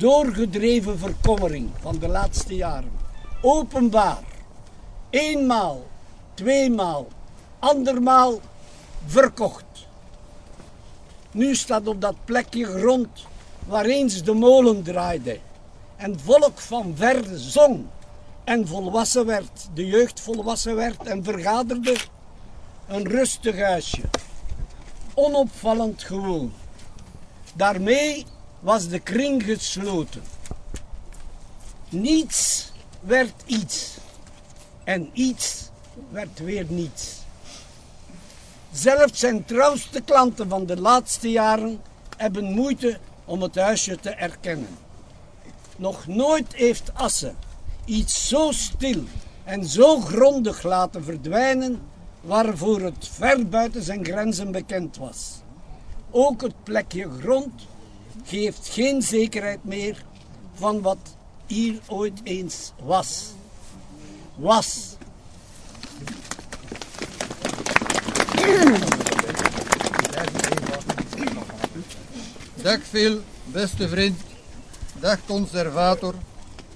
doorgedreven verkommering van de laatste jaren openbaar, eenmaal, tweemaal, andermaal verkocht. Nu staat op dat plekje grond waar eens de molen draaide en volk van ver zong en volwassen werd, de jeugd volwassen werd en vergaderde, een rustig huisje, onopvallend gewoon. Daarmee was de kring gesloten. Niets werd iets en iets werd weer niets. Zelfs zijn trouwste klanten van de laatste jaren hebben moeite om het huisje te erkennen. Nog nooit heeft Assen iets zo stil en zo grondig laten verdwijnen waarvoor het ver buiten zijn grenzen bekend was. Ook het plekje grond geeft geen zekerheid meer van wat hier ooit eens was. Was. Dag Phil, beste vriend. Dag conservator.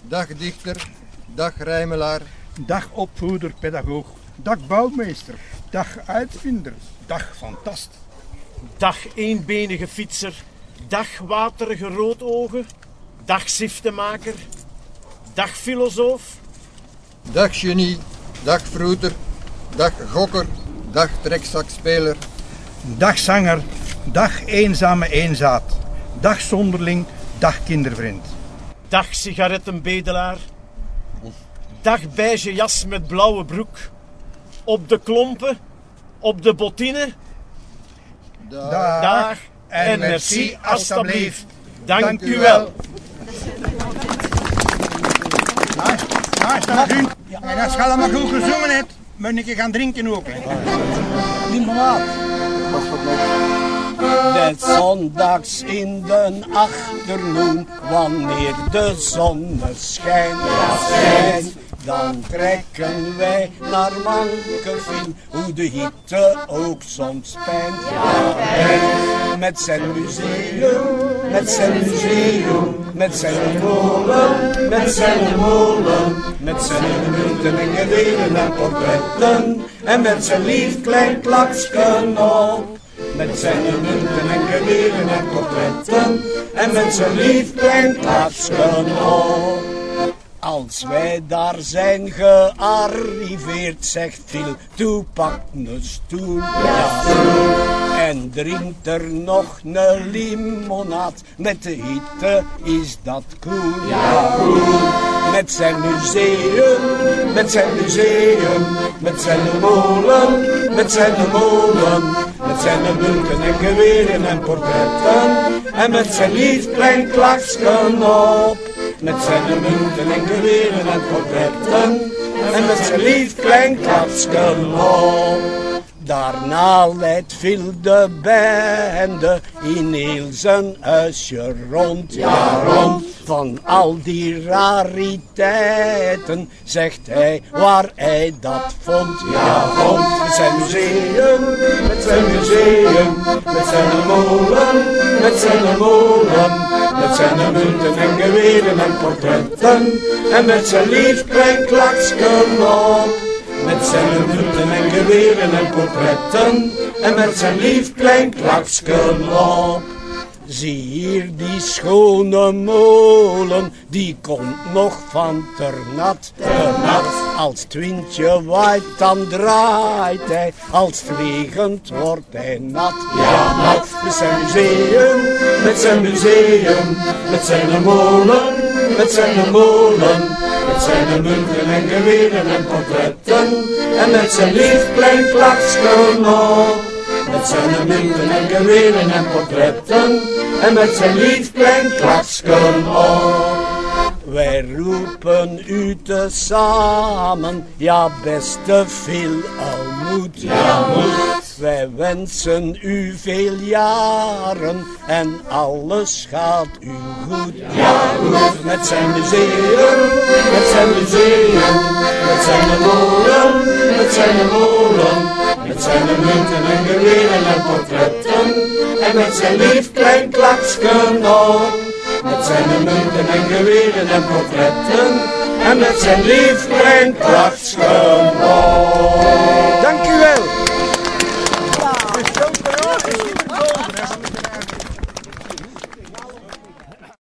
Dag dichter. Dag rijmelaar. Dag opvoeder, pedagoog. Dag bouwmeester. Dag uitvinder. Dag fantast. Dag eenbenige fietser. Dag waterige roodogen. Dag ziftemaker. Dag filosoof. Dag genie. Dag vroeter. Dag gokker. Dag trekzakspeler. Dag zanger. Dag eenzame eenzaad. Dag zonderling. Dag kindervriend. Dag sigarettenbedelaar. Dag beige jas met blauwe broek. Op de klompen. Op de bottine. Dag. Dag en merci alstublieft. Dank u wel. Dat u. En als je allemaal goed gezongen hebt, moet ik gaan drinken ook. Hè. Limonade. Net zondags in de achternoen, wanneer de zon schijnt, dan trekken wij naar Mankeveen, hoe de hitte ook soms pijnt. Met zijn museum, met zijn museum, met zijn molen, met zijn molen, met zijn munten en juwelen en portretten, en met zijn lief klein klaksken. Met zijn munten en geweren en portretten En met zijn lief klein klaksken op als wij daar zijn gearriveerd, zegt Phil, toe pak een stoel. Ja, en drinkt er nog een limonade. Met de hitte is dat cool. Ja, cool. Met zijn museum, met zijn museum, met zijn molen, met zijn molen. Met zijn munten en geweren en portretten. En met zijn lief klein klaksken op. Met zijn munten en geweren en portretten. En met zijn lief op. Daarna leidt Phil de bende in heel zijn huisje rond. Ja, rond. Van al die rariteiten zegt hij waar hij dat vond. Ja, vond. Met zijn museum, met zijn museum, met zijn molen, met zijn molen. Met zijn munten en geweren en portretten. En met zijn lief klein klaksken op. Met zijn munten en geweren en portretten. En met zijn lief klein klaksken. Zie hier die schone molen, die komt nog van ternat. Ternat. Als het windje waait, dan draait hij. Als regent, wordt hij nat. Ja, nat. Met zijn museum, met zijn museum, met zijn molen, met zijn molen. Zijn munten en geweren en portretten. En met zijn lief klein klaksken op. Met zijn munten en geweren en portretten. En met zijn lief klein klaksken op. Wij roepen u te samen, ja beste veel moed. Ja, moed. Wij wensen u veel jaren en alles gaat u goed. Ja, goed. Met zijn museum, met zijn museum, met zijn molen, met zijn molen. Met zijn munten en geweren en portretten. En met zijn lief klein klaksken op. Met zijn munten en geweren en portretten. En met zijn lief klein prachtsgebouw.